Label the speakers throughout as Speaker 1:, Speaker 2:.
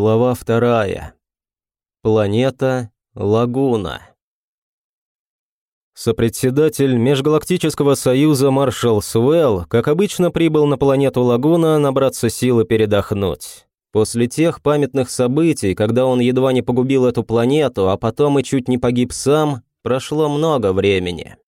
Speaker 1: Глава вторая. Планета Лагуна. Сопредседатель Межгалактического союза маршал Суэлл, как обычно, прибыл на планету Лагуна набраться силы передохнуть. После тех памятных событий, когда он едва не погубил эту планету, а потом и чуть не погиб сам, прошло много времени.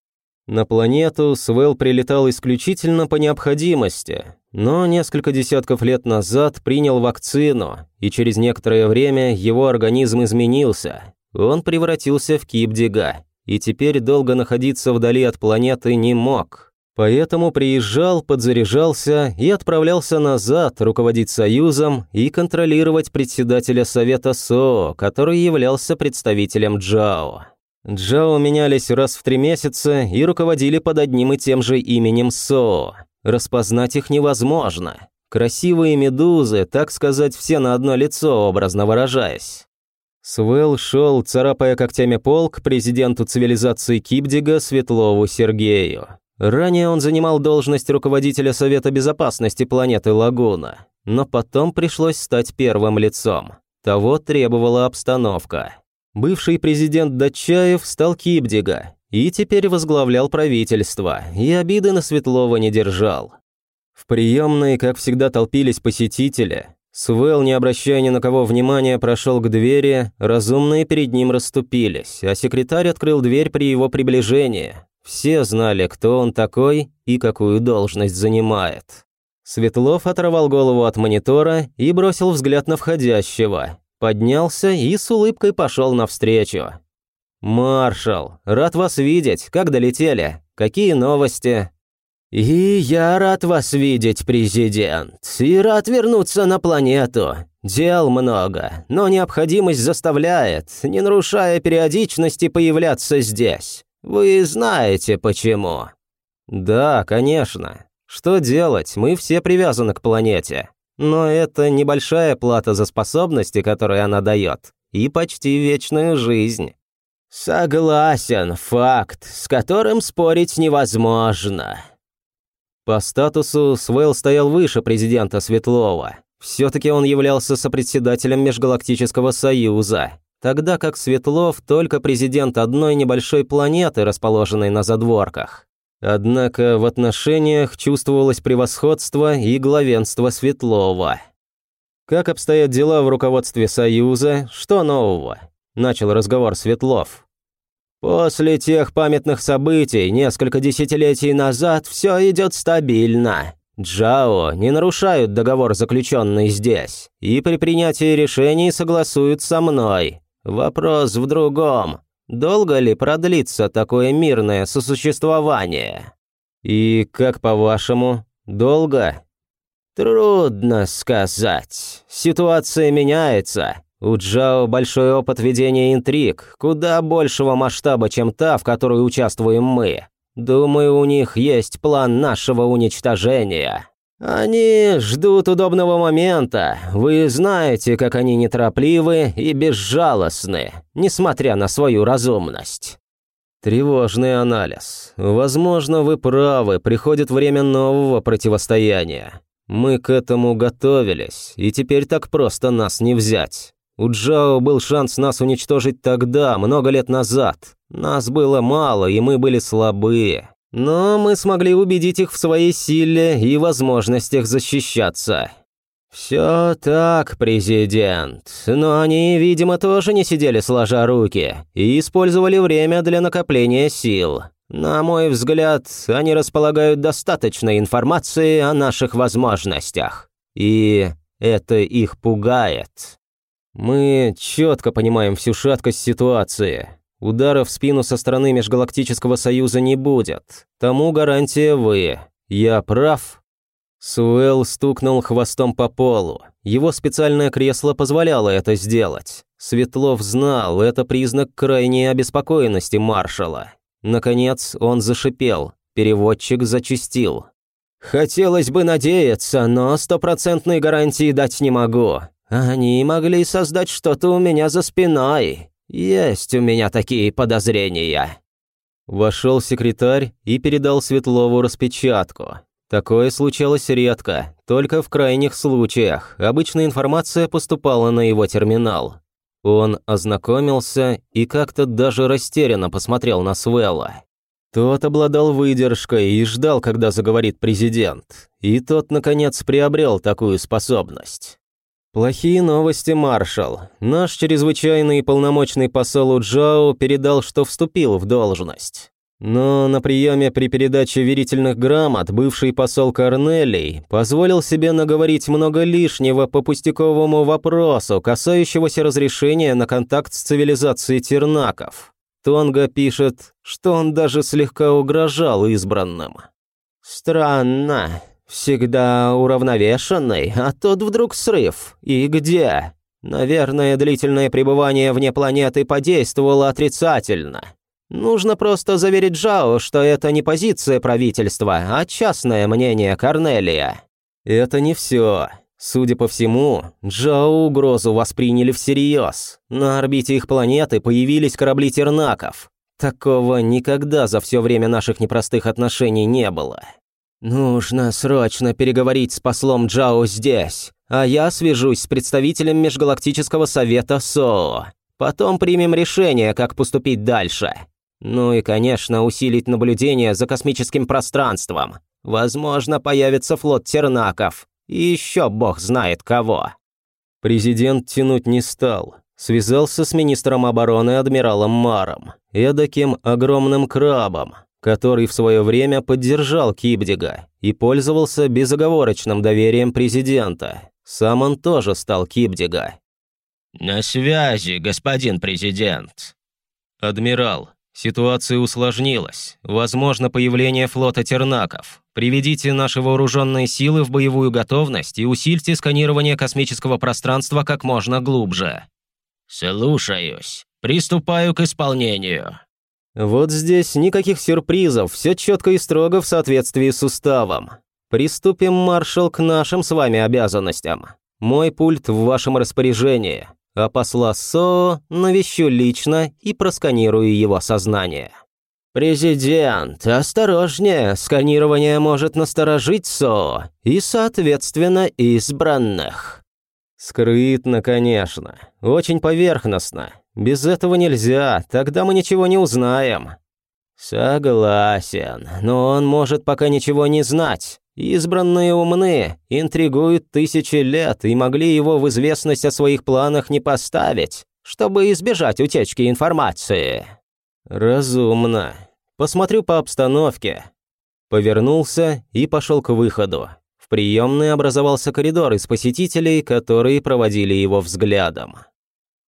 Speaker 1: На планету Свел прилетал исключительно по необходимости, но несколько десятков лет назад принял вакцину, и через некоторое время его организм изменился. Он превратился в кипдига, и теперь долго находиться вдали от планеты не мог. Поэтому приезжал, подзаряжался и отправлялся назад руководить Союзом и контролировать председателя Совета СО, который являлся представителем Джао. Джао менялись раз в три месяца и руководили под одним и тем же именем Со. Распознать их невозможно. Красивые медузы, так сказать, все на одно лицо, образно выражаясь. Свел шел, царапая когтями пол, к президенту цивилизации Кипдига Светлову Сергею. Ранее он занимал должность руководителя Совета Безопасности планеты Лагуна, но потом пришлось стать первым лицом. Того требовала обстановка. Бывший президент Датчаев стал Кипдига и теперь возглавлял правительство, и обиды на Светлова не держал. В приемной, как всегда, толпились посетители. Свел, не обращая ни на кого внимания, прошел к двери, разумные перед ним расступились, а секретарь открыл дверь при его приближении. Все знали, кто он такой и какую должность занимает. Светлов оторвал голову от монитора и бросил взгляд на входящего, Поднялся и с улыбкой пошел навстречу. «Маршал, рад вас видеть. Как долетели? Какие новости?» «И я рад вас видеть, президент, и рад вернуться на планету. Дел много, но необходимость заставляет, не нарушая периодичности, появляться здесь. Вы знаете почему». «Да, конечно. Что делать? Мы все привязаны к планете. Но это небольшая плата за способности, которые она дает, и почти вечную жизнь. Согласен, факт, с которым спорить невозможно. По статусу Свейл стоял выше президента Светлова. Все-таки он являлся сопредседателем Межгалактического Союза, тогда как Светлов только президент одной небольшой планеты, расположенной на задворках. Однако в отношениях чувствовалось превосходство и главенство Светлова. «Как обстоят дела в руководстве Союза? Что нового?» – начал разговор Светлов. «После тех памятных событий несколько десятилетий назад все идет стабильно. Джао не нарушают договор, заключенный здесь, и при принятии решений согласуют со мной. Вопрос в другом. Долго ли продлится такое мирное сосуществование? И как по-вашему, долго? Трудно сказать. Ситуация меняется. У Джао большой опыт ведения интриг, куда большего масштаба, чем та, в которой участвуем мы. Думаю, у них есть план нашего уничтожения. «Они ждут удобного момента. Вы знаете, как они неторопливы и безжалостны, несмотря на свою разумность». Тревожный анализ. Возможно, вы правы, приходит время нового противостояния. Мы к этому готовились, и теперь так просто нас не взять. У Джао был шанс нас уничтожить тогда, много лет назад. Нас было мало, и мы были слабые. Но мы смогли убедить их в своей силе и возможностях защищаться. «Все так, президент, но они, видимо, тоже не сидели сложа руки и использовали время для накопления сил. На мой взгляд, они располагают достаточной информации о наших возможностях, и это их пугает. Мы четко понимаем всю шаткость ситуации, Удара в спину со стороны Межгалактического Союза не будет. Тому гарантия вы. Я прав?» Суэлл стукнул хвостом по полу. Его специальное кресло позволяло это сделать. Светлов знал, это признак крайней обеспокоенности маршала. Наконец он зашипел. Переводчик зачистил. «Хотелось бы надеяться, но стопроцентной гарантии дать не могу. Они могли создать что-то у меня за спиной. «Есть у меня такие подозрения». Вошел секретарь и передал Светлову распечатку. Такое случалось редко, только в крайних случаях. Обычно информация поступала на его терминал. Он ознакомился и как-то даже растерянно посмотрел на Свелла. Тот обладал выдержкой и ждал, когда заговорит президент. И тот, наконец, приобрел такую способность. «Плохие новости, маршал. Наш чрезвычайный и полномочный посол Уджао передал, что вступил в должность. Но на приеме при передаче верительных грамот бывший посол Корнелий позволил себе наговорить много лишнего по пустяковому вопросу, касающегося разрешения на контакт с цивилизацией тернаков. Тонга пишет, что он даже слегка угрожал избранным. «Странно. Всегда уравновешенный, а тут вдруг срыв. И где? Наверное, длительное пребывание вне планеты подействовало отрицательно. Нужно просто заверить Джао, что это не позиция правительства, а частное мнение Корнелия. Это не все. Судя по всему, Джао угрозу восприняли всерьез. На орбите их планеты появились корабли тернаков. Такого никогда за все время наших непростых отношений не было. Нужно срочно переговорить с послом Джао здесь, а я свяжусь с представителем Межгалактического совета СОО. Потом примем решение, как поступить дальше. Ну и, конечно, усилить наблюдение за космическим пространством. Возможно, появится флот тернаков. И еще бог знает кого. Президент тянуть не стал. Связался с министром обороны адмиралом Маром, эдаким огромным крабом, который в свое время поддержал Кибдига и пользовался безоговорочным доверием президента. Сам он тоже стал Кибдига.
Speaker 2: «На связи, господин президент».
Speaker 1: «Адмирал, Ситуация усложнилась. Возможно появление флота тернаков. Приведите наши вооруженные силы в боевую готовность и усильте сканирование космического пространства как можно глубже.
Speaker 2: Слушаюсь. Приступаю к исполнению.
Speaker 1: Вот здесь никаких сюрпризов, все четко и строго в соответствии с уставом. Приступим, маршал, к нашим с вами обязанностям. Мой пульт в вашем распоряжении а посла Со навещу лично и просканирую его сознание. «Президент, осторожнее, сканирование может насторожить Со и, соответственно, избранных». Скрытно, конечно, очень поверхностно. Без этого нельзя, тогда мы ничего не узнаем. Согласен, но он может пока ничего не знать. Избранные умны, интригуют тысячи лет и могли его в известность о своих планах не поставить, чтобы избежать утечки информации. Разумно. Посмотрю по обстановке. Повернулся и пошел к выходу. В приемной образовался коридор из посетителей, которые проводили его взглядом.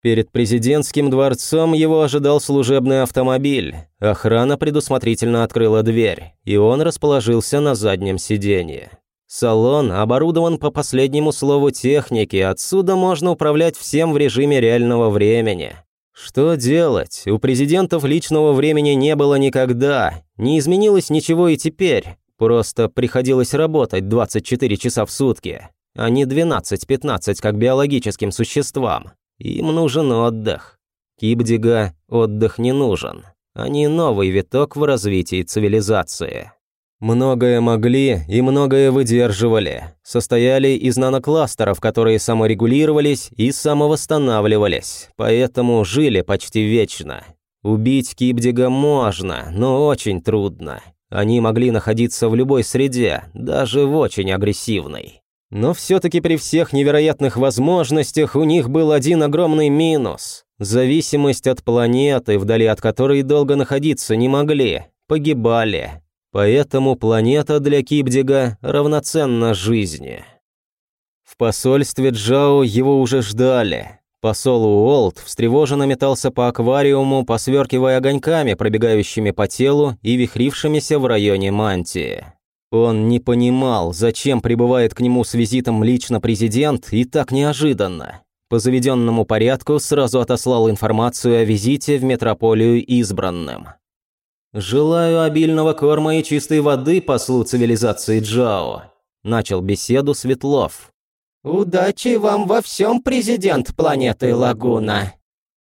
Speaker 1: Перед президентским дворцом его ожидал служебный автомобиль. Охрана предусмотрительно открыла дверь, и он расположился на заднем сиденье. Салон оборудован по последнему слову техники, отсюда можно управлять всем в режиме реального времени. Что делать? У президентов личного времени не было никогда. Не изменилось ничего и теперь. Просто приходилось работать 24 часа в сутки, а не 12-15, как биологическим существам. Им нужен отдых. Кибдига отдых не нужен. Они новый виток в развитии цивилизации. Многое могли и многое выдерживали. Состояли из нанокластеров, которые саморегулировались и самовосстанавливались, поэтому жили почти вечно. Убить Кибдига можно, но очень трудно. Они могли находиться в любой среде, даже в очень агрессивной. Но все-таки при всех невероятных возможностях у них был один огромный минус. Зависимость от планеты, вдали от которой долго находиться не могли, погибали. Поэтому планета для Кибдига равноценна жизни. В посольстве Джао его уже ждали. Посол Уолт встревоженно метался по аквариуму, посверкивая огоньками, пробегающими по телу и вихрившимися в районе мантии. Он не понимал, зачем прибывает к нему с визитом лично президент и так неожиданно. По заведенному порядку сразу отослал информацию о визите в метрополию избранным. «Желаю обильного корма и чистой воды послу цивилизации Джао», – начал беседу Светлов.
Speaker 3: «Удачи вам во всем, президент планеты Лагуна»,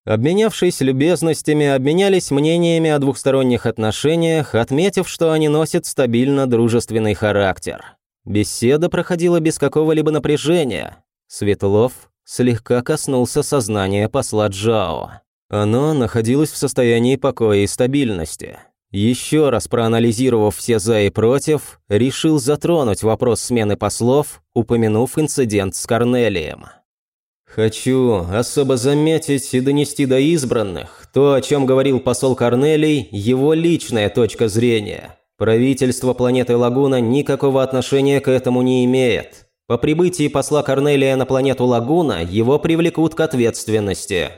Speaker 1: Обменявшись любезностями, обменялись мнениями о двухсторонних отношениях, отметив, что они носят стабильно дружественный характер. Беседа проходила без какого-либо напряжения. Светлов слегка коснулся сознания посла Джао. Оно находилось в состоянии покоя и стабильности. Еще раз проанализировав все «за» и «против», решил затронуть вопрос смены послов, упомянув инцидент с Корнелием. Хочу особо заметить и донести до избранных то, о чем говорил посол Корнелий, его личная точка зрения. Правительство планеты Лагуна никакого отношения к этому не имеет. По прибытии посла Корнелия на планету Лагуна его привлекут к ответственности.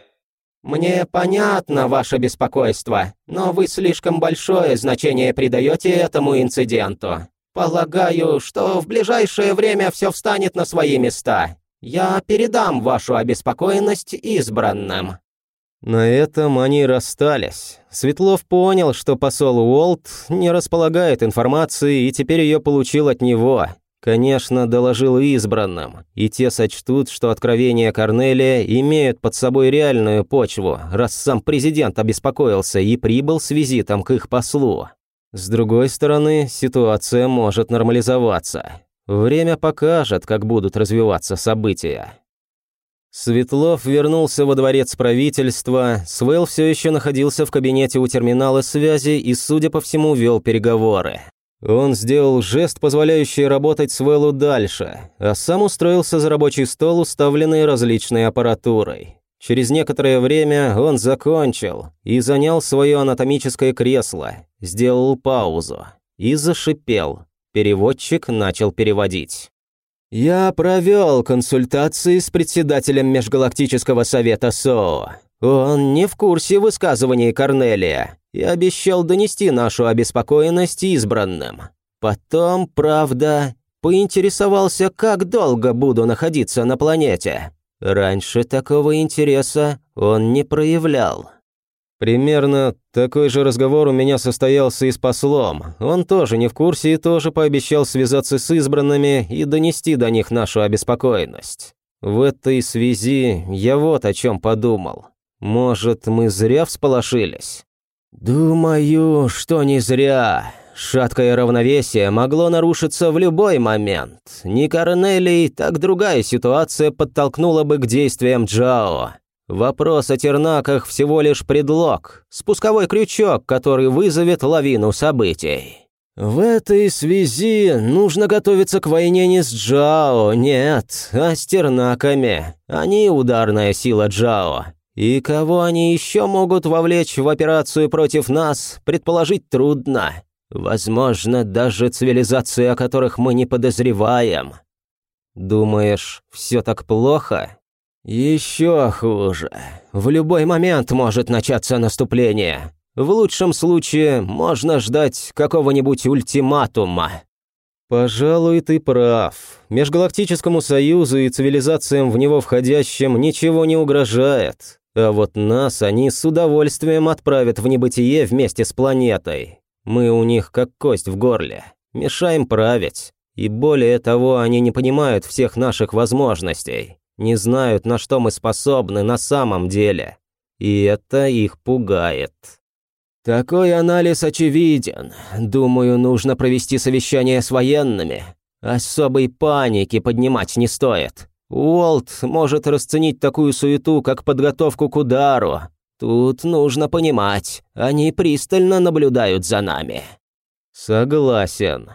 Speaker 3: «Мне понятно ваше беспокойство, но вы слишком большое значение придаете этому инциденту. Полагаю, что в ближайшее время все встанет на свои места. Я передам вашу обеспокоенность избранным».
Speaker 1: На этом они расстались. Светлов понял, что посол Уолт не располагает информацией и теперь ее получил от него. Конечно, доложил избранным, и те сочтут, что откровения Корнелия имеют под собой реальную почву, раз сам президент обеспокоился и прибыл с визитом к их послу. С другой стороны, ситуация может нормализоваться. Время покажет, как будут развиваться события. Светлов вернулся во дворец правительства, Свел все еще находился в кабинете у терминала связи и, судя по всему, вел переговоры. Он сделал жест, позволяющий работать Свелу дальше, а сам устроился за рабочий стол, уставленный различной аппаратурой. Через некоторое время он закончил и занял свое анатомическое кресло, сделал паузу и зашипел, Переводчик начал переводить. «Я провел консультации с председателем Межгалактического совета СО. Он не в курсе высказываний Корнелия и обещал донести нашу обеспокоенность избранным. Потом, правда, поинтересовался, как долго буду находиться на планете. Раньше такого интереса он не проявлял». Примерно такой же разговор у меня состоялся и с послом. Он тоже не в курсе и тоже пообещал связаться с избранными и донести до них нашу обеспокоенность. В этой связи я вот о чем подумал. Может, мы зря всполошились? Думаю, что не зря. Шаткое равновесие могло нарушиться в любой момент. Не Корнелий, так другая ситуация подтолкнула бы к действиям Джао. Вопрос о тернаках всего лишь предлог, спусковой крючок, который вызовет лавину событий. В этой связи нужно готовиться к войне не с Джао, нет, а с тернаками. Они ударная сила Джао. И кого они еще могут вовлечь в операцию против нас, предположить трудно. Возможно, даже цивилизации, о которых мы не подозреваем. Думаешь, все так плохо? «Еще хуже. В любой момент может начаться наступление. В лучшем случае можно ждать какого-нибудь ультиматума». «Пожалуй, ты прав. Межгалактическому союзу и цивилизациям в него входящим ничего не угрожает. А вот нас они с удовольствием отправят в небытие вместе с планетой. Мы у них как кость в горле. Мешаем править. И более того, они не понимают всех наших возможностей не знают, на что мы способны на самом деле. И это их пугает. Такой анализ очевиден. Думаю, нужно провести совещание с военными. Особой паники поднимать не стоит. Уолт может расценить такую суету, как подготовку к удару. Тут нужно понимать, они пристально наблюдают за нами. Согласен.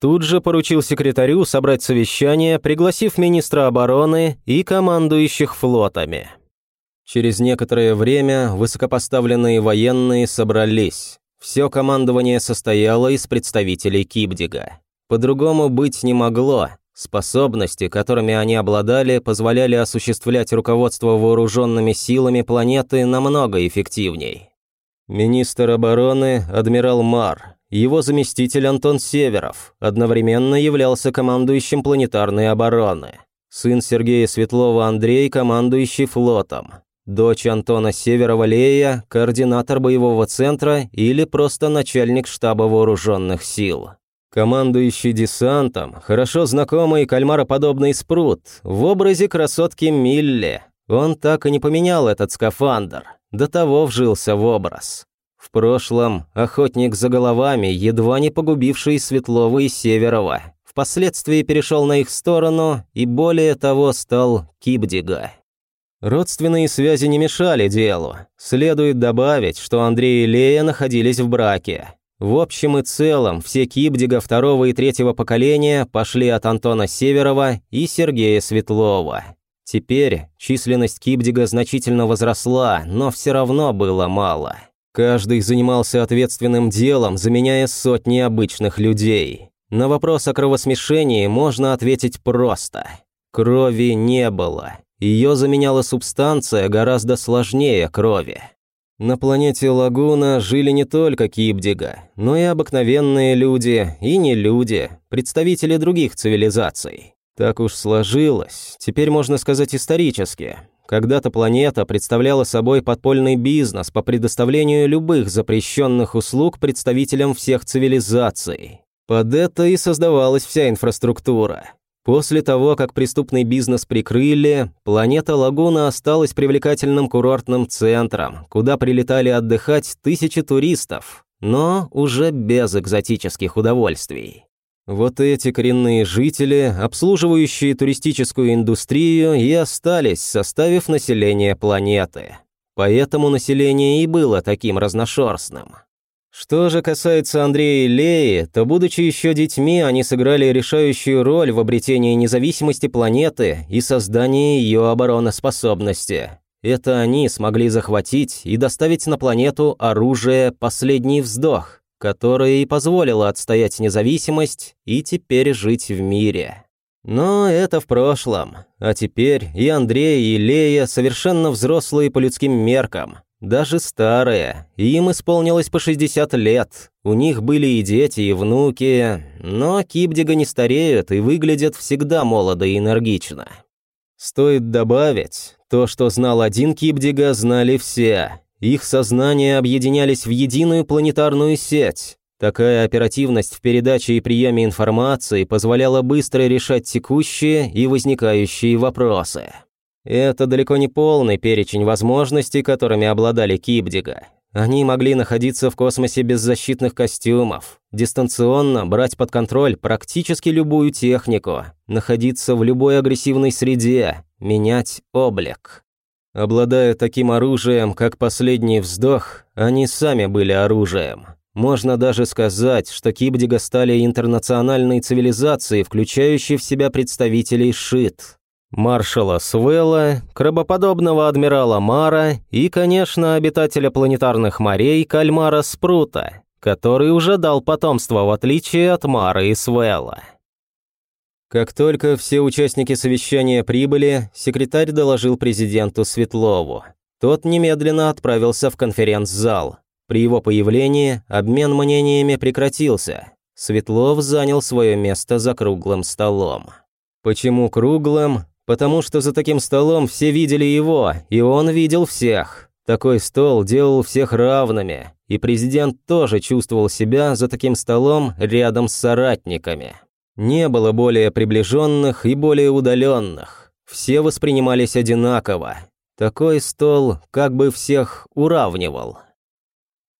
Speaker 1: Тут же поручил секретарю собрать совещание, пригласив министра обороны и командующих флотами. Через некоторое время высокопоставленные военные собрались. Все командование состояло из представителей Кибдига. По-другому быть не могло. Способности, которыми они обладали, позволяли осуществлять руководство вооруженными силами планеты намного эффективней. Министр обороны, адмирал Мар, его заместитель Антон Северов одновременно являлся командующим планетарной обороны. Сын Сергея Светлова Андрей, командующий флотом. Дочь Антона Северова Лея, координатор боевого центра или просто начальник штаба вооруженных сил. Командующий десантом, хорошо знакомый кальмароподобный спрут в образе красотки Милли. Он так и не поменял этот скафандр, до того вжился в образ. В прошлом охотник за головами, едва не погубивший Светлова и Северова, впоследствии перешел на их сторону и более того стал Кибдига. Родственные связи не мешали делу. Следует добавить, что Андрей и Лея находились в браке. В общем и целом, все Кибдига второго и третьего поколения пошли от Антона Северова и Сергея Светлова. Теперь численность Кибдига значительно возросла, но все равно было мало. Каждый занимался ответственным делом, заменяя сотни обычных людей. На вопрос о кровосмешении можно ответить просто. Крови не было. Ее заменяла субстанция гораздо сложнее крови. На планете Лагуна жили не только Кибдига, но и обыкновенные люди, и не люди, представители других цивилизаций. Так уж сложилось, теперь можно сказать исторически. Когда-то планета представляла собой подпольный бизнес по предоставлению любых запрещенных услуг представителям всех цивилизаций. Под это и создавалась вся инфраструктура. После того, как преступный бизнес прикрыли, планета Лагуна осталась привлекательным курортным центром, куда прилетали отдыхать тысячи туристов, но уже без экзотических удовольствий. Вот эти коренные жители, обслуживающие туристическую индустрию, и остались, составив население планеты. Поэтому население и было таким разношерстным. Что же касается Андрея и Леи, то, будучи еще детьми, они сыграли решающую роль в обретении независимости планеты и создании ее обороноспособности. Это они смогли захватить и доставить на планету оружие «Последний вздох», которое и позволило отстоять независимость и теперь жить в мире. Но это в прошлом, а теперь и Андрей, и Лея совершенно взрослые по людским меркам, даже старые, им исполнилось по 60 лет. У них были и дети, и внуки, но Кибдига не стареют и выглядят всегда молодо и энергично. Стоит добавить, то, что знал один Кибдига, знали все. Их сознания объединялись в единую планетарную сеть. Такая оперативность в передаче и приеме информации позволяла быстро решать текущие и возникающие вопросы. Это далеко не полный перечень возможностей, которыми обладали Кибдига. Они могли находиться в космосе без защитных костюмов, дистанционно брать под контроль практически любую технику, находиться в любой агрессивной среде, менять облик. Обладая таким оружием, как последний вздох, они сами были оружием. Можно даже сказать, что Кибдига стали интернациональной цивилизацией, включающей в себя представителей ШИТ, маршала Свелла, крабоподобного адмирала Мара и, конечно, обитателя планетарных морей Кальмара Спрута, который уже дал потомство в отличие от Мара и Свелла. Как только все участники совещания прибыли, секретарь доложил президенту Светлову. Тот немедленно отправился в конференц-зал. При его появлении обмен мнениями прекратился. Светлов занял свое место за круглым столом. Почему круглым? потому что за таким столом все видели его, и он видел всех. Такой стол делал всех равными, и президент тоже чувствовал себя за таким столом рядом с соратниками. Не было более приближенных и более удаленных. Все воспринимались одинаково. Такой стол как бы всех уравнивал.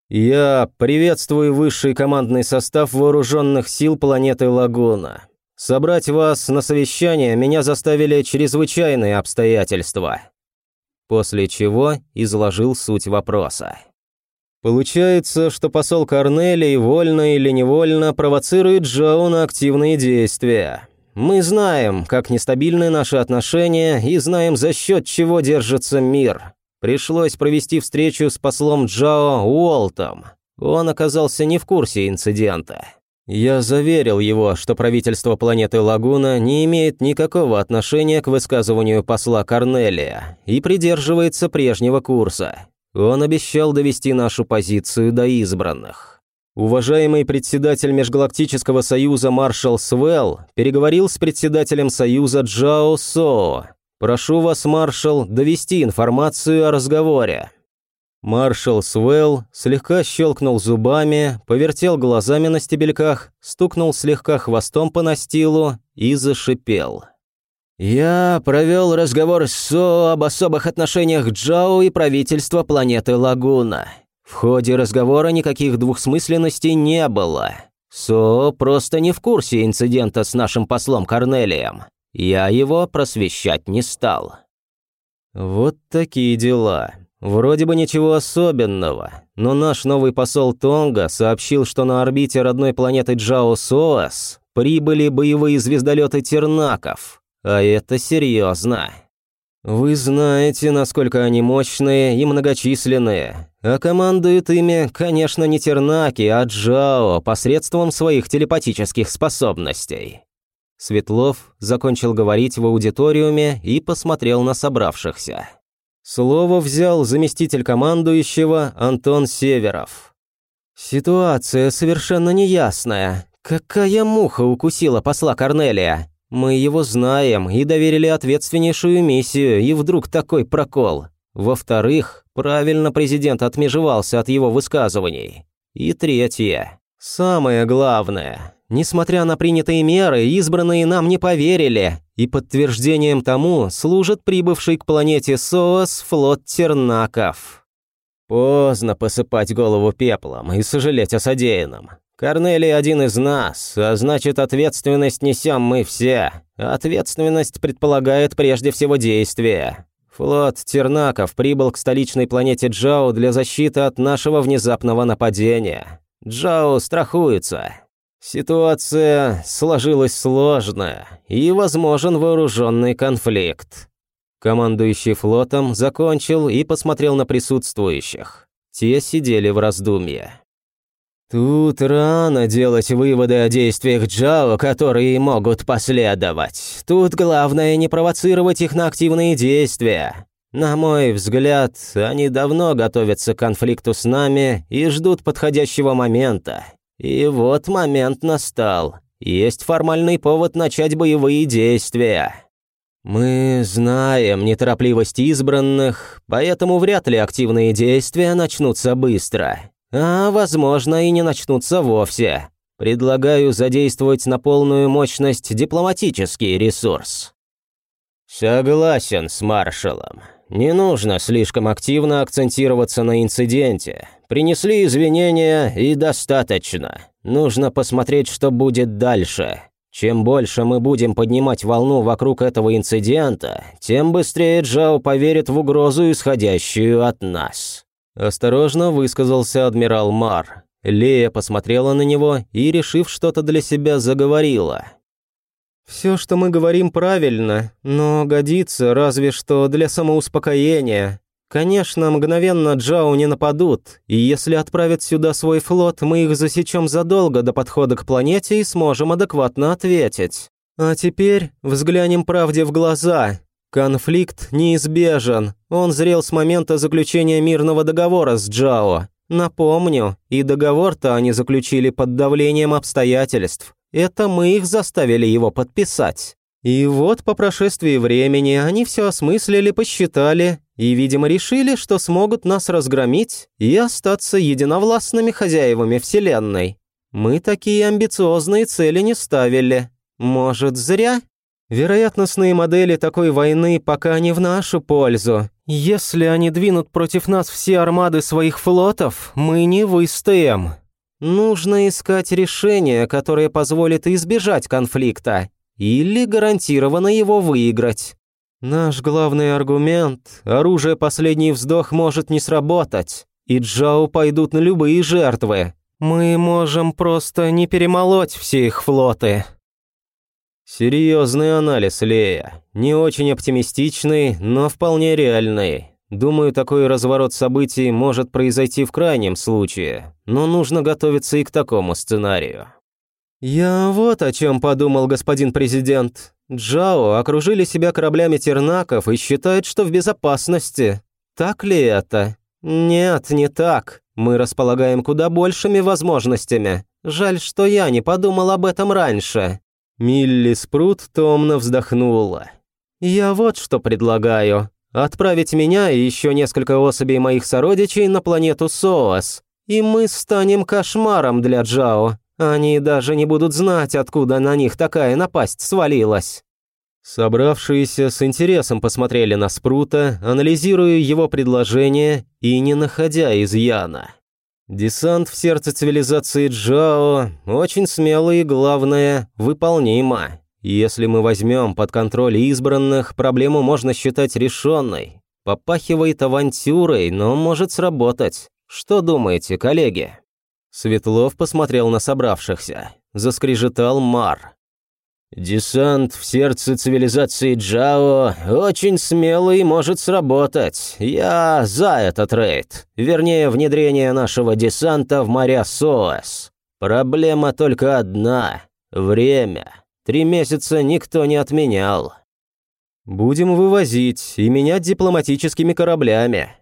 Speaker 1: Я приветствую высший командный состав вооруженных сил планеты Лагуна. Собрать вас на совещание меня заставили чрезвычайные обстоятельства». После чего изложил суть вопроса. Получается, что посол Корнелий вольно или невольно провоцирует Джоу на активные действия. Мы знаем, как нестабильны наши отношения и знаем, за счет чего держится мир. Пришлось провести встречу с послом Джао Уолтом. Он оказался не в курсе инцидента. Я заверил его, что правительство планеты Лагуна не имеет никакого отношения к высказыванию посла Корнелия и придерживается прежнего курса. Он обещал довести нашу позицию до избранных. Уважаемый председатель Межгалактического Союза маршал Свелл переговорил с председателем Союза Джао Со. Прошу вас, маршал, довести информацию о разговоре. Маршал Свелл слегка щелкнул зубами, повертел глазами на стебельках, стукнул слегка хвостом по настилу и зашипел. «Я провел разговор с Со об особых отношениях Джао и правительства планеты Лагуна. В ходе разговора никаких двухсмысленностей не было. Со просто не в курсе инцидента с нашим послом Корнелием. Я его просвещать не стал». Вот такие дела. Вроде бы ничего особенного, но наш новый посол Тонга сообщил, что на орбите родной планеты Джао Соас прибыли боевые звездолеты Тернаков, а это серьезно. Вы знаете, насколько они мощные и многочисленные, а командуют ими, конечно, не Тернаки, а Джао посредством своих телепатических способностей. Светлов закончил говорить в аудиториуме и посмотрел на собравшихся. Слово взял заместитель командующего Антон Северов. «Ситуация совершенно неясная. Какая муха укусила посла Корнелия? Мы его знаем и доверили ответственнейшую миссию, и вдруг такой прокол. Во-вторых, правильно президент отмежевался от его высказываний. И третье. Самое главное. Несмотря на принятые меры, избранные нам не поверили, и подтверждением тому служит прибывший к планете Соос флот Тернаков. Поздно посыпать голову пеплом и сожалеть о содеянном. Корнелий один из нас, а значит, ответственность несем мы все. Ответственность предполагает прежде всего действия. Флот Тернаков прибыл к столичной планете Джао для защиты от нашего внезапного нападения. Джао страхуется. Ситуация сложилась сложная, и возможен вооруженный конфликт. Командующий флотом закончил и посмотрел на присутствующих. Те сидели в раздумье. Тут рано делать выводы о действиях Джао, которые могут последовать. Тут главное не провоцировать их на активные действия. На мой взгляд, они давно готовятся к конфликту с нами и ждут подходящего момента. И вот момент настал. Есть формальный повод начать боевые действия. Мы знаем неторопливость избранных, поэтому вряд ли активные действия начнутся быстро. А, возможно, и не начнутся вовсе. Предлагаю задействовать на полную мощность дипломатический ресурс. Согласен с маршалом. Не нужно слишком активно акцентироваться на инциденте. Принесли извинения и достаточно. Нужно посмотреть, что будет дальше. Чем больше мы будем поднимать волну вокруг этого инцидента, тем быстрее Джао поверит в угрозу, исходящую от нас. Осторожно высказался адмирал Мар. Лея посмотрела на него и, решив что-то для себя, заговорила. «Все, что мы говорим, правильно, но годится разве что для самоуспокоения. Конечно, мгновенно Джао не нападут, и если отправят сюда свой флот, мы их засечем задолго до подхода к планете и сможем адекватно ответить. А теперь взглянем правде в глаза. Конфликт неизбежен. Он зрел с момента заключения мирного договора с Джао. Напомню, и договор-то они заключили под давлением обстоятельств. Это мы их заставили его подписать. И вот по прошествии времени они все осмыслили, посчитали и, видимо, решили, что смогут нас разгромить и остаться единовластными хозяевами Вселенной. Мы такие амбициозные цели не ставили. Может, зря? Вероятностные модели такой войны пока не в нашу пользу. Если они двинут против нас все армады своих флотов, мы не выстоим. Нужно искать решение, которое позволит избежать конфликта или гарантированно его выиграть. Наш главный аргумент – оружие «Последний вздох» может не сработать, и Джао пойдут на любые жертвы. Мы можем просто не перемолоть все их флоты. Серьезный анализ, Лея. Не очень оптимистичный, но вполне реальный. Думаю, такой разворот событий может произойти в крайнем случае, но нужно готовиться и к такому сценарию. «Я вот о чем подумал, господин президент. Джао окружили себя кораблями тернаков и считают, что в безопасности. Так ли это? Нет, не так. Мы располагаем куда большими возможностями. Жаль, что я не подумал об этом раньше». Милли Спрут томно вздохнула. «Я вот что предлагаю. Отправить меня и еще несколько особей моих сородичей на планету Соас, и мы станем кошмаром для Джао. Они даже не будут знать, откуда на них такая напасть свалилась. Собравшиеся с интересом посмотрели на Спрута, анализируя его предложение и не находя изъяна. Десант в сердце цивилизации Джао очень смелый и, главное, выполнимо. Если мы возьмем под контроль избранных, проблему можно считать решенной. Попахивает авантюрой, но может сработать. Что думаете, коллеги? Светлов посмотрел на собравшихся. Заскрежетал Мар. «Десант в сердце цивилизации Джао очень смелый и может сработать. Я за этот рейд. Вернее, внедрение нашего десанта в моря Соас. Проблема только одна – время. Три месяца никто не отменял». «Будем вывозить и менять дипломатическими кораблями».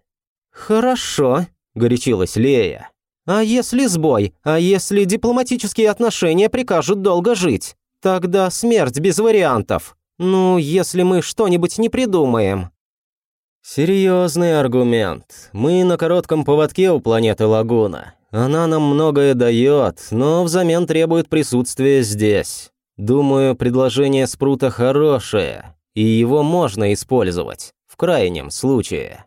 Speaker 3: «Хорошо», – горячилась Лея. «А если сбой? А если дипломатические отношения прикажут долго жить? Тогда смерть без вариантов. Ну, если мы что-нибудь не придумаем.
Speaker 1: Серьезный аргумент. Мы на коротком поводке у планеты Лагуна. Она нам многое дает, но взамен требует присутствия здесь. Думаю, предложение Спрута хорошее, и его можно использовать, в крайнем случае.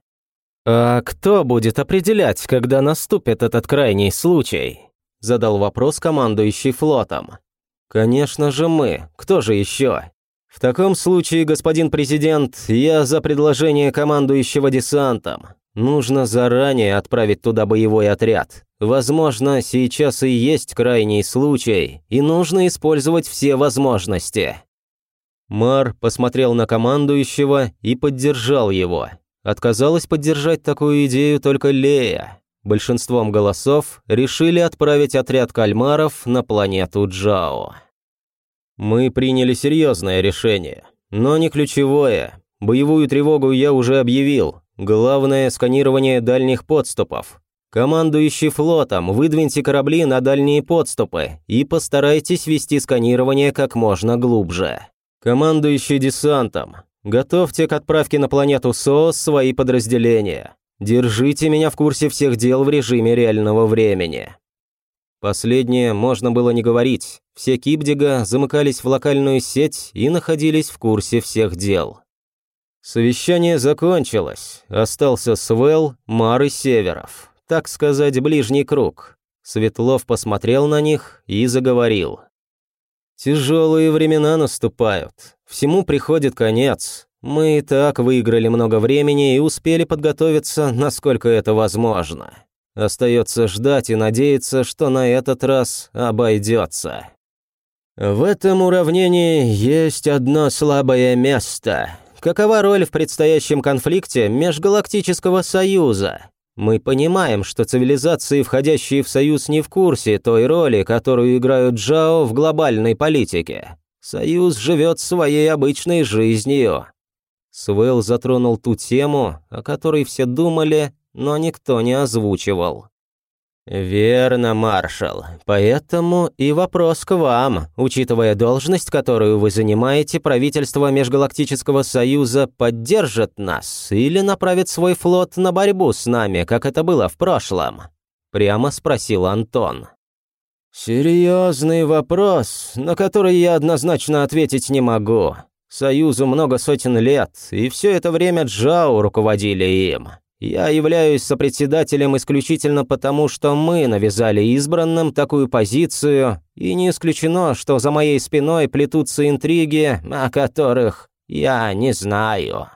Speaker 1: «А кто будет определять, когда наступит этот крайний случай?» Задал вопрос командующий флотом. «Конечно же мы. Кто же еще?» «В таком случае, господин президент, я за предложение командующего десантом. Нужно заранее отправить туда боевой отряд. Возможно, сейчас и есть крайний случай, и нужно использовать все возможности». Мар посмотрел на командующего и поддержал его. Отказалась поддержать такую идею только Лея. Большинством голосов решили отправить отряд кальмаров на планету Джао. Мы приняли серьезное решение, но не ключевое. Боевую тревогу я уже объявил. Главное – сканирование дальних подступов. Командующий флотом, выдвиньте корабли на дальние подступы и постарайтесь вести сканирование как можно глубже. Командующий десантом, готовьте к отправке на планету СОС свои подразделения. Держите меня в курсе всех дел в режиме реального времени. Последнее можно было не говорить. Все Кипдига замыкались в локальную сеть и находились в курсе всех дел. Совещание закончилось. Остался Свел, Мар и Северов. Так сказать, ближний круг. Светлов посмотрел на них и заговорил. «Тяжелые времена наступают. Всему приходит конец. Мы и так выиграли много времени и успели подготовиться, насколько это возможно. Остается ждать и надеяться, что на этот раз обойдется. В этом уравнении есть одно слабое место. Какова роль в предстоящем конфликте Межгалактического Союза? Мы понимаем, что цивилизации, входящие в Союз, не в курсе той роли, которую играют Джао в глобальной политике. Союз живет своей обычной жизнью. Свел затронул ту тему, о которой все думали, но никто не озвучивал. «Верно, маршал. Поэтому и вопрос к вам. Учитывая должность, которую вы занимаете, правительство Межгалактического Союза поддержит нас или направит свой флот на борьбу с нами, как это было в прошлом?» Прямо спросил Антон. «Серьезный вопрос, на который я однозначно ответить не могу. Союзу много сотен лет, и все это время Джао руководили им. Я являюсь сопредседателем исключительно потому, что мы навязали избранным такую позицию, и не исключено, что за моей спиной плетутся интриги, о которых я не знаю.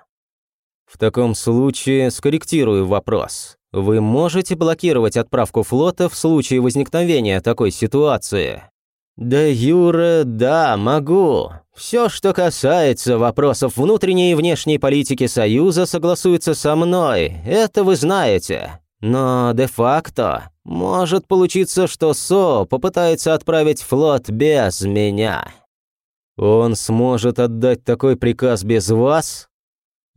Speaker 1: В таком случае скорректирую вопрос. Вы можете блокировать отправку флота в случае возникновения такой ситуации? Да, Юра, да, могу. Все, что касается вопросов внутренней и внешней политики Союза, согласуется со мной, это вы знаете. Но де-факто может получиться, что СО попытается отправить флот без меня. Он сможет отдать такой приказ без вас?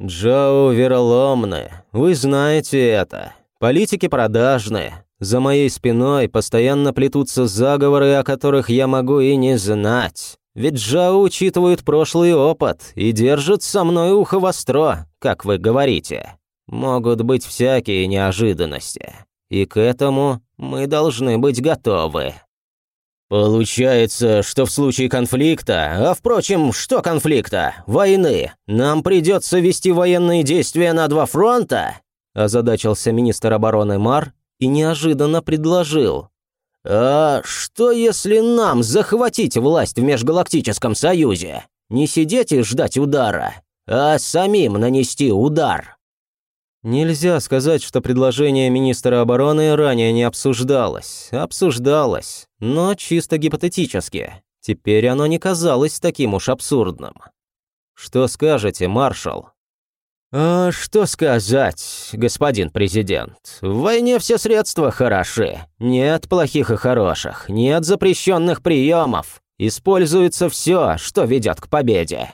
Speaker 1: Джао вероломны, вы знаете это. Политики продажные. За моей спиной постоянно плетутся заговоры, о которых я могу и не знать. Ведь Джао учитывают прошлый опыт и держат со мной ухо востро, как вы говорите. Могут быть всякие неожиданности. И к этому мы должны быть готовы.
Speaker 2: «Получается, что в случае конфликта, а впрочем, что конфликта, войны, нам придется вести военные действия на два фронта?» озадачился министр обороны Мар и неожиданно предложил. «А что, если нам захватить власть в Межгалактическом Союзе? Не сидеть и ждать удара, а самим нанести удар?»
Speaker 1: Нельзя сказать, что предложение министра обороны ранее не обсуждалось. Обсуждалось, но чисто гипотетически. Теперь оно не казалось таким уж абсурдным. Что скажете, маршал?
Speaker 2: «А что сказать, господин президент? В войне все средства хороши. Нет плохих и хороших, нет запрещенных приемов. Используется все, что ведет к победе».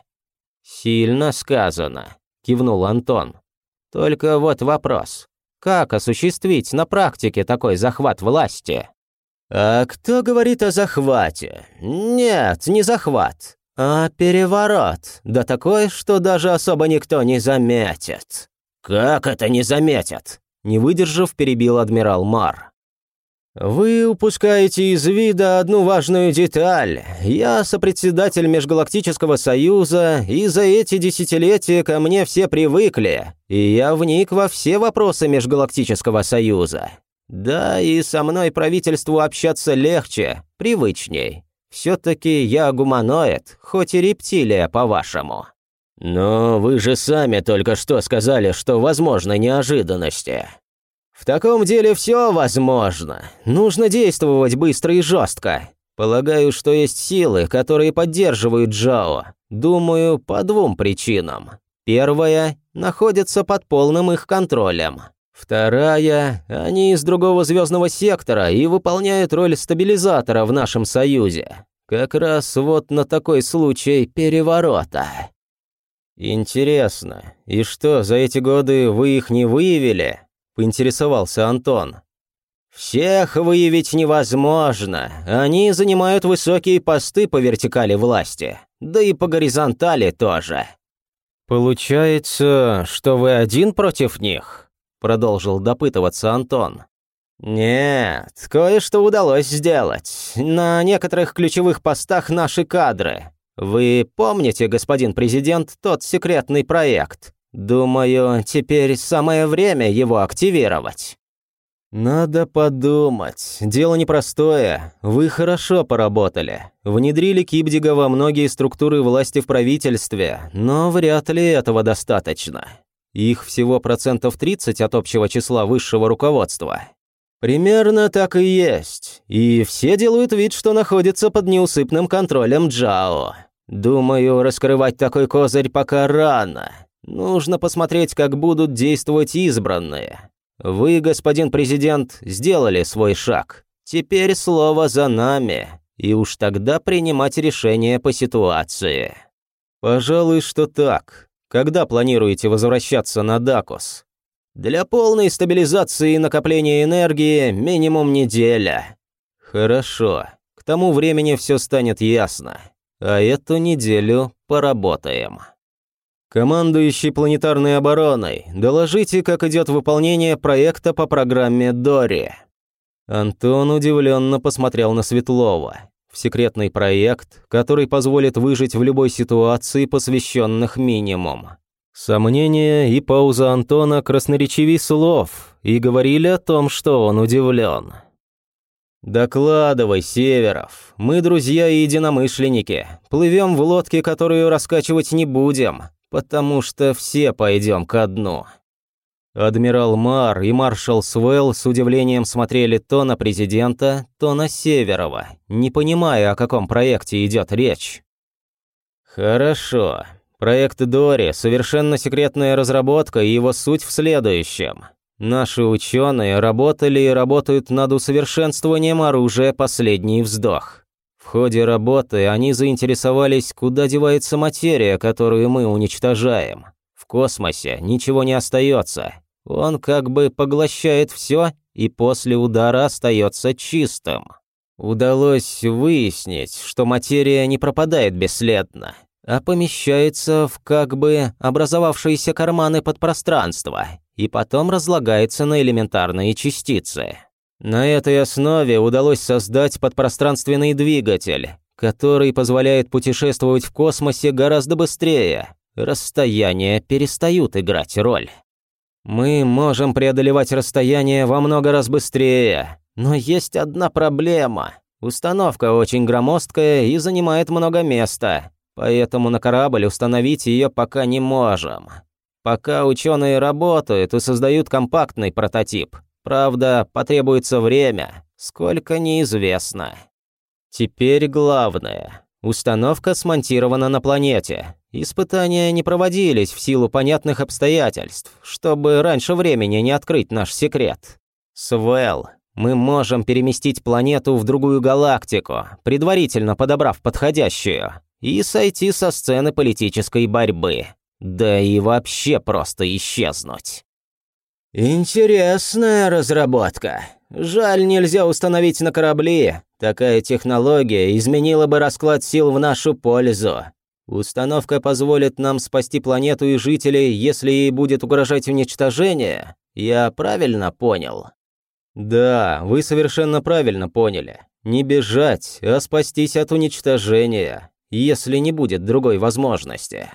Speaker 1: «Сильно сказано», – кивнул Антон. Только вот вопрос. Как осуществить на практике такой захват власти?
Speaker 2: А кто говорит о захвате? Нет, не захват, а переворот. Да такой, что даже особо никто не заметит. Как это не заметят? Не выдержав, перебил адмирал Мар. «Вы упускаете из вида одну важную деталь. Я сопредседатель Межгалактического Союза, и за эти десятилетия ко мне все привыкли, и я вник во все вопросы Межгалактического Союза. Да, и со мной правительству общаться легче, привычней. Все-таки я гуманоид, хоть и рептилия, по-вашему». «Но вы же сами только что сказали, что возможны неожиданности», «В таком деле все возможно. Нужно действовать быстро и жестко. Полагаю, что есть силы, которые поддерживают Джао. Думаю, по двум причинам. Первая – находится под полным их контролем. Вторая – они из другого звездного сектора и выполняют роль стабилизатора в нашем союзе. Как раз вот на такой случай переворота.
Speaker 1: Интересно, и что, за эти годы вы их не выявили? поинтересовался Антон.
Speaker 2: «Всех выявить невозможно. Они занимают высокие посты по вертикали власти, да и по горизонтали тоже».
Speaker 1: «Получается, что вы один против них?» Продолжил допытываться Антон.
Speaker 2: «Нет, кое-что удалось сделать. На некоторых ключевых постах наши кадры. Вы помните, господин президент, тот секретный проект? Думаю, теперь самое время его активировать.
Speaker 1: Надо подумать. Дело непростое. Вы хорошо поработали. Внедрили Кибдига многие структуры власти в правительстве, но вряд ли этого достаточно. Их всего процентов 30 от общего числа высшего руководства. Примерно так и есть. И все делают вид, что находятся под неусыпным контролем Джао. Думаю, раскрывать такой козырь пока рано. Нужно посмотреть, как будут действовать избранные. Вы, господин президент, сделали свой шаг. Теперь слово за нами, и уж тогда принимать решение по ситуации. Пожалуй, что так. Когда планируете возвращаться на Дакус? Для полной стабилизации и накопления энергии минимум неделя. Хорошо. К тому времени все станет ясно. А эту неделю поработаем. Командующий планетарной обороной, доложите, как идет выполнение проекта по программе Дори. Антон удивленно посмотрел на Светлова. В секретный проект, который позволит выжить в любой ситуации, посвященных минимум. Сомнения и пауза Антона красноречивей слов и говорили о том, что он удивлен. «Докладывай, Северов. Мы друзья и единомышленники. Плывем в лодке, которую раскачивать не будем потому что все пойдем ко дну». Адмирал Мар и маршал Свелл с удивлением смотрели то на президента, то на Северова, не понимая, о каком проекте идет речь. «Хорошо. Проект Дори – совершенно секретная разработка, и его суть в следующем. Наши ученые работали и работают над усовершенствованием оружия «Последний вздох». В ходе работы они заинтересовались, куда девается материя, которую мы уничтожаем. В космосе ничего не остается. Он как бы поглощает все и после удара остается чистым. Удалось выяснить, что материя не пропадает бесследно, а помещается в как бы образовавшиеся карманы подпространства и потом разлагается на элементарные частицы. На этой основе удалось создать подпространственный двигатель, который позволяет путешествовать в космосе гораздо быстрее. Расстояния перестают играть роль. Мы можем преодолевать расстояние во много раз быстрее, но есть одна проблема. Установка очень громоздкая и занимает много места, поэтому на корабль установить ее пока не можем. Пока ученые работают и создают компактный прототип. Правда, потребуется время, сколько неизвестно. Теперь главное. Установка смонтирована на планете. Испытания не проводились в силу понятных обстоятельств, чтобы раньше времени не открыть наш секрет. Свел, мы можем переместить планету в другую галактику, предварительно подобрав подходящую, и сойти со сцены политической борьбы. Да и вообще просто исчезнуть.
Speaker 2: Интересная разработка. Жаль, нельзя установить на корабли. Такая технология изменила бы расклад сил в нашу пользу. Установка позволит нам спасти планету и жителей, если ей будет угрожать уничтожение. Я правильно понял?
Speaker 1: Да, вы совершенно правильно поняли. Не бежать, а спастись от уничтожения, если не будет другой возможности.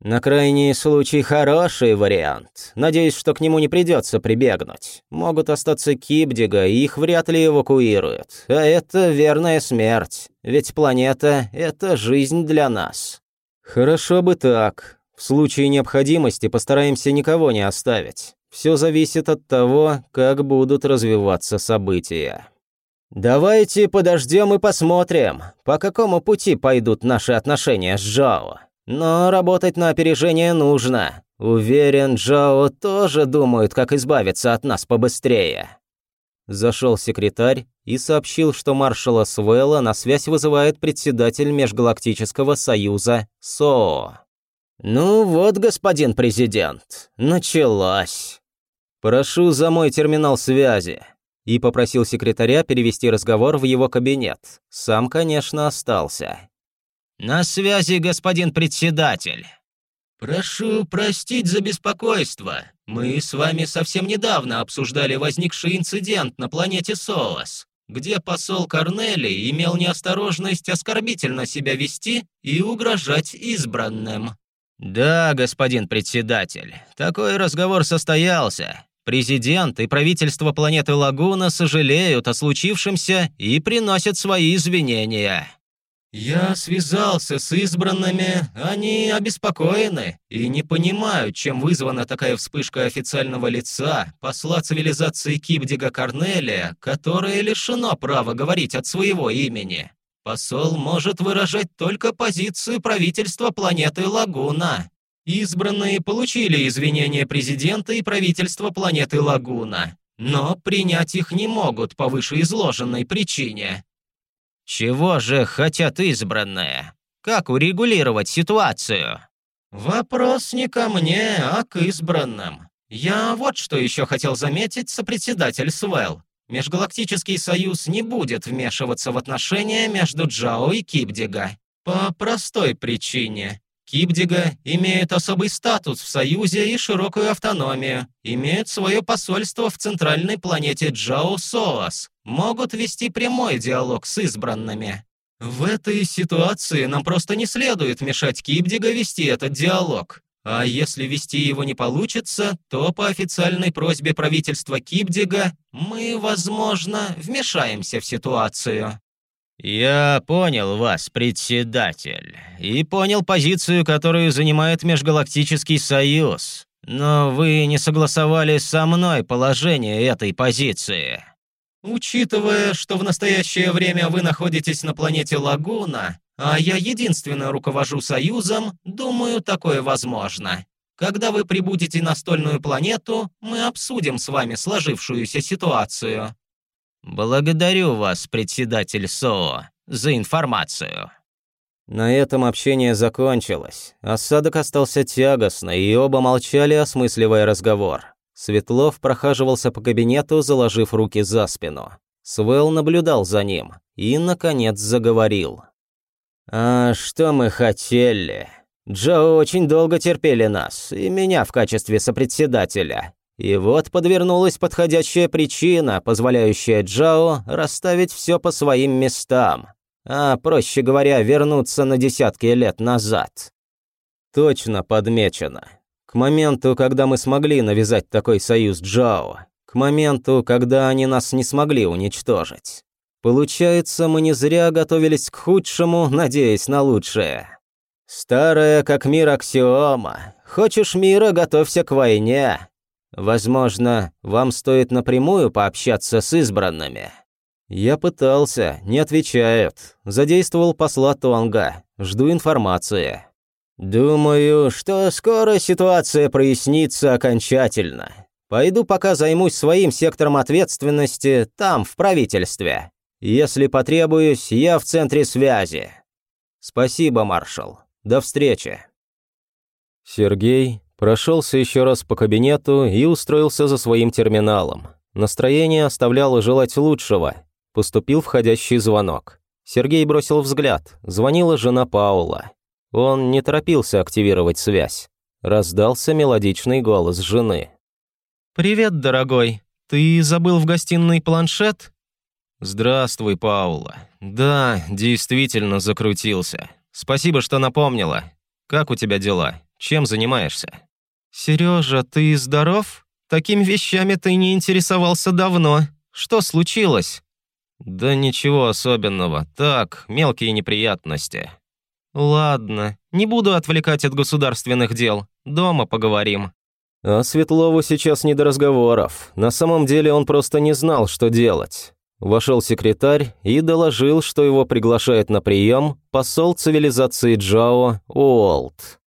Speaker 2: На крайний случай хороший вариант. Надеюсь, что к нему не придется прибегнуть. Могут остаться Кибдига, и их вряд ли эвакуируют. А это верная смерть. Ведь планета — это жизнь для нас.
Speaker 1: Хорошо бы так. В случае необходимости постараемся никого не оставить. Все зависит от того, как будут развиваться события.
Speaker 2: Давайте подождем и посмотрим, по какому пути пойдут наши отношения с Джао. Но работать на опережение нужно. Уверен, Джао тоже думают, как избавиться от нас побыстрее.
Speaker 1: Зашел секретарь и сообщил, что маршала Свелла на связь вызывает председатель Межгалактического Союза СОО.
Speaker 2: «Ну вот, господин президент, началось».
Speaker 1: «Прошу за мой терминал связи», и попросил секретаря перевести разговор в его кабинет. Сам, конечно, остался.
Speaker 2: «На связи, господин председатель».
Speaker 3: «Прошу простить за беспокойство. Мы с вами совсем недавно обсуждали возникший инцидент на планете Солос, где посол Корнелий имел неосторожность оскорбительно себя вести и угрожать избранным».
Speaker 2: «Да, господин председатель, такой разговор состоялся. Президент и правительство планеты Лагуна сожалеют о случившемся и приносят свои извинения».
Speaker 3: «Я связался с избранными, они обеспокоены и не понимают, чем вызвана такая вспышка официального лица, посла цивилизации Кибдига Корнелия, которое лишено права говорить от своего имени. Посол может выражать только позицию правительства планеты Лагуна. Избранные получили извинения президента и правительства планеты Лагуна, но принять их не могут по вышеизложенной причине».
Speaker 2: Чего же хотят избранные? Как урегулировать ситуацию?
Speaker 3: Вопрос не ко мне, а к избранным. Я вот что еще хотел заметить, сопредседатель Свел. Межгалактический союз не будет вмешиваться в отношения между Джао и Кипдига. По простой причине. Кипдига имеют особый статус в Союзе и широкую автономию, имеют свое посольство в центральной планете Джао-Соас, могут вести прямой диалог с избранными. В этой ситуации нам просто не следует мешать Кипдига вести этот диалог. А если вести его не получится, то по официальной просьбе правительства Кипдига мы, возможно, вмешаемся в ситуацию.
Speaker 2: «Я понял вас, председатель, и понял позицию, которую занимает Межгалактический Союз. Но вы не согласовали со мной положение этой позиции».
Speaker 3: «Учитывая, что в настоящее время вы находитесь на планете Лагуна, а я единственно руковожу Союзом, думаю, такое возможно. Когда вы прибудете на стольную планету, мы обсудим с вами сложившуюся ситуацию».
Speaker 2: «Благодарю вас, председатель СОО, за информацию».
Speaker 1: На этом общение закончилось. Осадок остался тягостный, и оба молчали, осмысливая разговор. Светлов прохаживался по кабинету, заложив руки за спину. Свел наблюдал за ним и, наконец, заговорил. «А что мы хотели? Джо очень долго терпели нас, и меня в качестве сопредседателя.
Speaker 2: И вот подвернулась подходящая причина, позволяющая Джао расставить все по своим местам, а, проще говоря, вернуться на десятки лет назад.
Speaker 1: Точно подмечено. К моменту, когда мы смогли навязать такой союз Джао, к моменту, когда они нас не смогли уничтожить. Получается, мы не зря готовились к худшему, надеясь на лучшее. Старая как мир аксиома. Хочешь мира, готовься к войне. Возможно, вам стоит напрямую пообщаться с избранными. Я пытался, не отвечают. Задействовал посла Тонга. Жду информации. Думаю, что скоро ситуация прояснится окончательно. Пойду пока займусь своим сектором ответственности там, в правительстве. Если потребуюсь, я в центре связи. Спасибо, маршал. До встречи». Сергей прошелся еще раз по кабинету и устроился за своим терминалом. Настроение оставляло желать лучшего. Поступил входящий звонок. Сергей бросил взгляд. Звонила жена Паула. Он не торопился активировать связь. Раздался мелодичный голос жены.
Speaker 4: «Привет, дорогой. Ты забыл в гостиной планшет?»
Speaker 1: «Здравствуй, Паула. Да, действительно закрутился. Спасибо, что напомнила. Как у тебя дела? Чем занимаешься?»
Speaker 4: «Сережа, ты здоров? Такими вещами ты не интересовался давно. Что случилось?»
Speaker 1: «Да ничего особенного. Так, мелкие неприятности».
Speaker 4: «Ладно, не буду отвлекать от государственных дел. Дома поговорим».
Speaker 1: А Светлову сейчас не до разговоров. На самом деле он просто не знал, что делать. Вошел секретарь и доложил, что его приглашает на прием посол цивилизации Джао Уолт.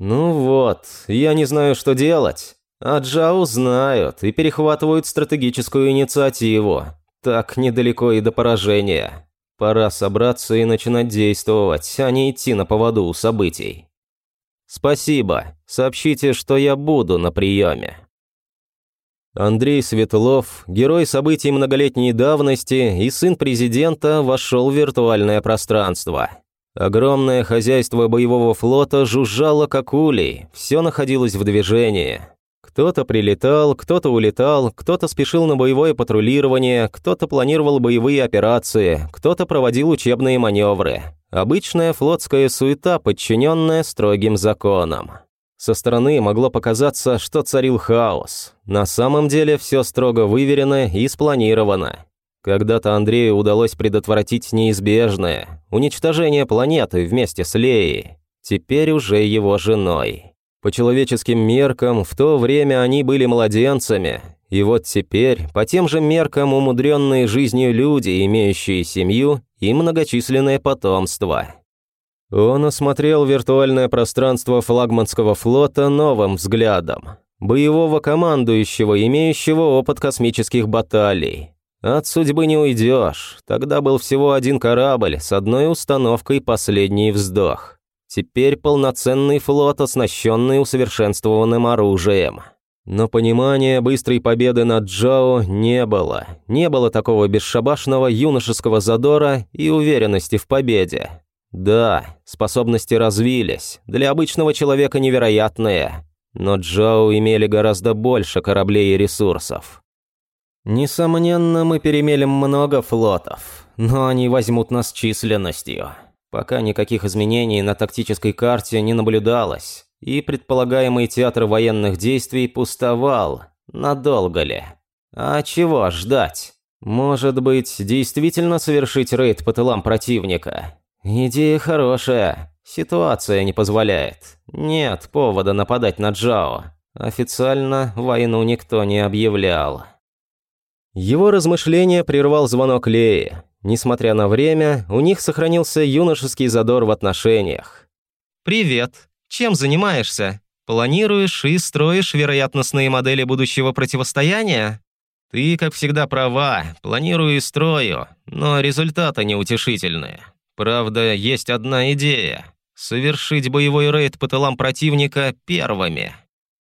Speaker 1: «Ну вот, я не знаю, что делать. А Джао знают и перехватывают стратегическую инициативу. Так недалеко и до поражения. Пора собраться и начинать действовать, а не идти на поводу у событий. Спасибо. Сообщите, что я буду на приеме. Андрей Светлов, герой событий многолетней давности и сын президента, вошел в виртуальное пространство. Огромное хозяйство боевого флота жужжало как улей, все находилось в движении. Кто-то прилетал, кто-то улетал, кто-то спешил на боевое патрулирование, кто-то планировал боевые операции, кто-то проводил учебные маневры. Обычная флотская суета, подчиненная строгим законам. Со стороны могло показаться, что царил хаос. На самом деле все строго выверено и спланировано. Когда-то Андрею удалось предотвратить неизбежное – уничтожение планеты вместе с Леей, теперь уже его женой. По человеческим меркам, в то время они были младенцами, и вот теперь, по тем же меркам, умудренные жизнью люди, имеющие семью и многочисленное потомство – он осмотрел виртуальное пространство флагманского флота новым взглядом. Боевого командующего, имеющего опыт космических баталий. От судьбы не уйдешь. Тогда был всего один корабль с одной установкой «Последний вздох». Теперь полноценный флот, оснащенный усовершенствованным оружием. Но понимания быстрой победы над Джао не было. Не было такого бесшабашного юношеского задора и уверенности в победе. Да, способности развились, для обычного человека невероятные, но Джоу имели гораздо больше кораблей и ресурсов. Несомненно, мы перемелем много флотов, но они возьмут нас численностью. Пока никаких изменений на тактической карте не наблюдалось, и предполагаемый театр военных действий пустовал. Надолго ли? А чего ждать? Может быть, действительно совершить рейд по тылам противника? «Идея хорошая. Ситуация не позволяет. Нет повода нападать на Джао. Официально войну никто не объявлял». Его размышления прервал звонок Леи. Несмотря на время, у них сохранился юношеский задор в отношениях.
Speaker 4: «Привет. Чем занимаешься? Планируешь и строишь вероятностные модели будущего противостояния?»
Speaker 1: «Ты, как всегда, права. Планирую и строю, но результаты неутешительные. Правда, есть одна идея — совершить боевой рейд по тылам противника первыми.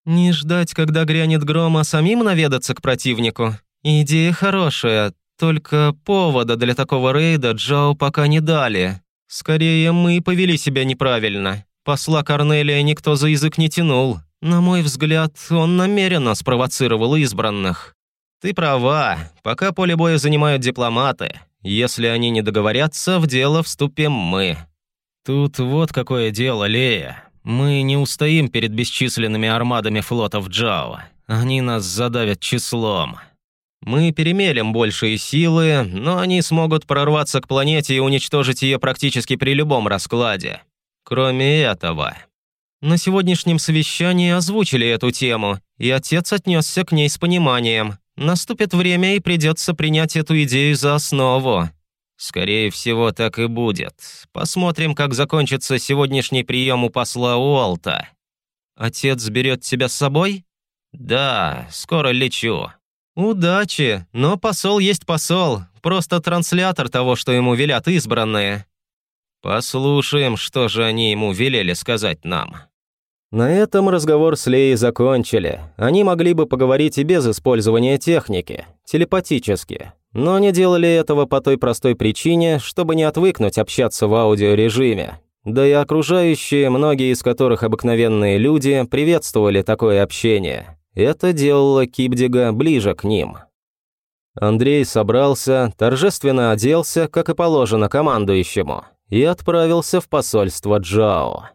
Speaker 4: Не ждать, когда грянет гром, а самим наведаться к противнику. Идея хорошая, только повода для такого рейда Джао пока не дали. Скорее, мы повели себя неправильно. Посла Корнелия никто за язык не тянул. На мой взгляд, он намеренно спровоцировал избранных. Ты права, пока поле боя занимают дипломаты. Если они не договорятся, в дело вступим мы. Тут вот какое дело, Лея. Мы не устоим перед бесчисленными армадами флотов Джао. Они нас задавят числом. Мы перемелем большие силы, но они смогут прорваться к планете и уничтожить ее практически при любом раскладе. Кроме этого, на сегодняшнем совещании озвучили эту тему, и отец отнесся к ней с пониманием. Наступит время, и придется принять эту идею за основу. Скорее всего, так и будет. Посмотрим, как закончится сегодняшний прием у посла Уолта. Отец берет тебя с собой? Да, скоро лечу. Удачи, но посол есть посол, просто транслятор того, что ему велят избранные. Послушаем, что же они ему велели сказать нам.
Speaker 1: На этом разговор с Леей закончили. Они могли бы поговорить и без использования техники, телепатически. Но не делали этого по той простой причине, чтобы не отвыкнуть общаться в аудиорежиме. Да и окружающие, многие из которых обыкновенные люди, приветствовали такое общение. Это делало Кипдига ближе к ним. Андрей собрался, торжественно оделся, как и положено командующему, и отправился в посольство Джао.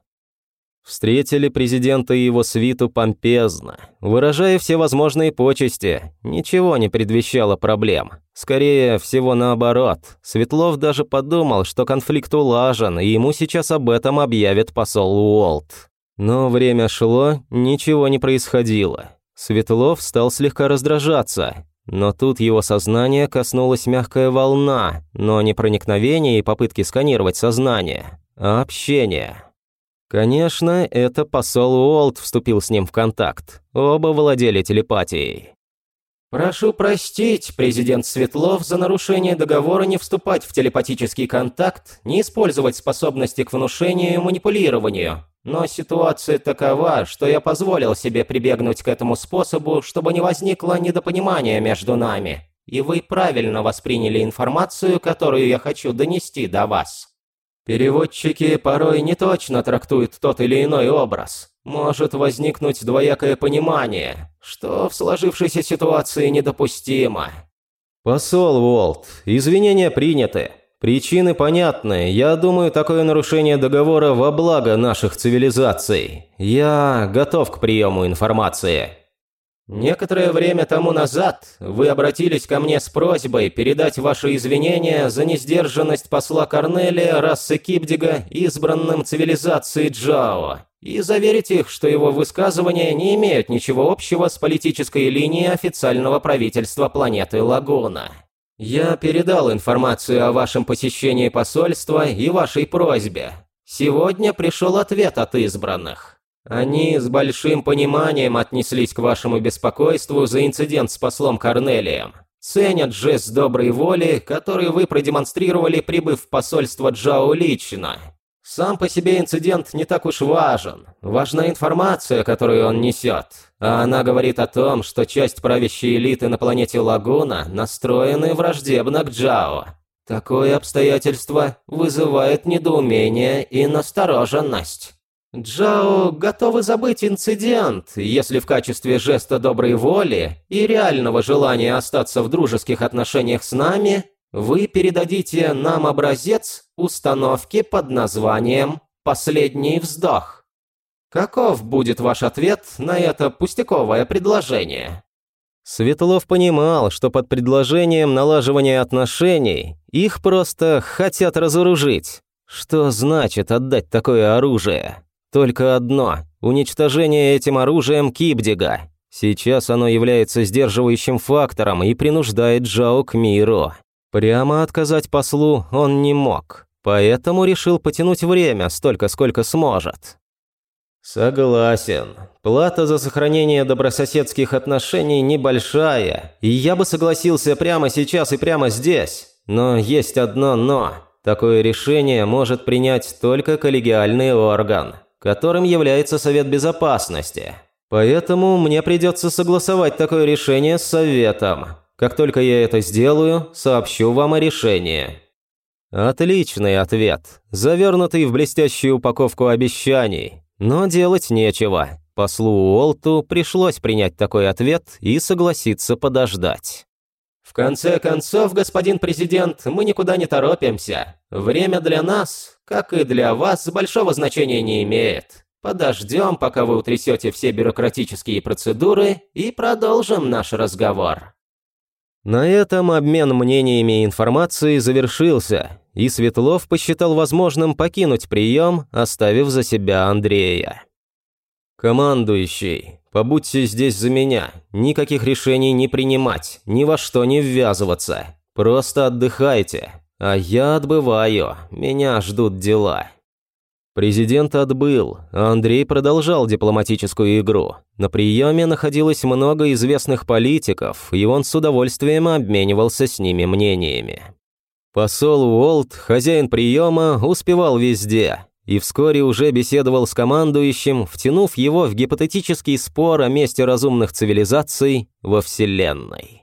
Speaker 1: Встретили президента и его свиту помпезно, выражая все возможные почести, ничего не предвещало проблем. Скорее всего наоборот, Светлов даже подумал, что конфликт улажен, и ему сейчас об этом объявит посол Уолт. Но время шло, ничего не происходило. Светлов стал слегка раздражаться, но тут его сознание коснулась мягкая волна, но не проникновение и попытки сканировать сознание, а общение. Конечно, это посол Уолт вступил с ним в контакт. Оба владели телепатией.
Speaker 3: «Прошу простить, президент Светлов, за нарушение договора не вступать в телепатический контакт, не использовать способности к внушению и манипулированию. Но ситуация такова, что я позволил себе прибегнуть к этому способу, чтобы не возникло недопонимания между нами. И вы правильно восприняли информацию, которую я хочу донести до вас». Переводчики порой не точно трактуют тот или иной образ. Может возникнуть двоякое понимание, что в сложившейся ситуации недопустимо.
Speaker 1: «Посол Уолт, извинения приняты. Причины понятны. Я думаю, такое нарушение договора во благо наших цивилизаций. Я готов к приему информации».
Speaker 3: Некоторое время тому назад вы обратились ко мне с просьбой передать ваши извинения за несдержанность посла Корнелия расы Кипдига избранным цивилизацией Джао и заверить их, что его высказывания не имеют ничего общего с политической линией официального правительства планеты Лагуна. Я передал информацию о вашем посещении посольства и вашей просьбе. Сегодня пришел ответ от избранных. Они с большим пониманием отнеслись к вашему беспокойству за инцидент с послом Корнелием. Ценят жест доброй воли, который вы продемонстрировали, прибыв в посольство Джао лично. Сам по себе инцидент не так уж важен. Важна информация, которую он несет. А она говорит о том, что часть правящей элиты на планете Лагуна настроены враждебно к Джао. Такое обстоятельство вызывает недоумение и настороженность. Джао готовы забыть инцидент, если в качестве жеста доброй воли и реального желания остаться в дружеских отношениях с нами вы передадите нам образец установки под названием «Последний вздох». Каков будет ваш ответ на это пустяковое предложение?
Speaker 1: Светлов понимал, что под предложением налаживания отношений их просто хотят разоружить. Что значит отдать такое оружие? Только одно – уничтожение этим оружием Кипдига. Сейчас оно является сдерживающим фактором и принуждает Джао к миру. Прямо отказать послу он не мог, поэтому решил потянуть время столько, сколько сможет. Согласен. Плата за сохранение добрососедских отношений небольшая, и я бы согласился прямо сейчас и прямо здесь. Но есть одно «но». Такое решение может принять только коллегиальный орган которым является Совет Безопасности. Поэтому мне придется согласовать такое решение с Советом. Как только я это сделаю, сообщу вам о решении». Отличный ответ, завернутый в блестящую упаковку обещаний. Но делать нечего. Послу Уолту пришлось принять такой ответ и согласиться подождать.
Speaker 3: В конце концов, господин президент, мы никуда не торопимся. Время для нас, как и для вас, большого значения не имеет. Подождем, пока вы утрясете все бюрократические процедуры и продолжим наш разговор.
Speaker 1: На этом обмен мнениями и информацией завершился, и Светлов посчитал возможным покинуть прием, оставив за себя Андрея. «Командующий, побудьте здесь за меня, никаких решений не принимать, ни во что не ввязываться, просто отдыхайте, а я отбываю, меня ждут дела». Президент отбыл, а Андрей продолжал дипломатическую игру. На приеме находилось много известных политиков, и он с удовольствием обменивался с ними мнениями. Посол Уолт, хозяин приема, успевал везде, и вскоре уже беседовал с командующим, втянув его в гипотетический спор о месте разумных цивилизаций во Вселенной.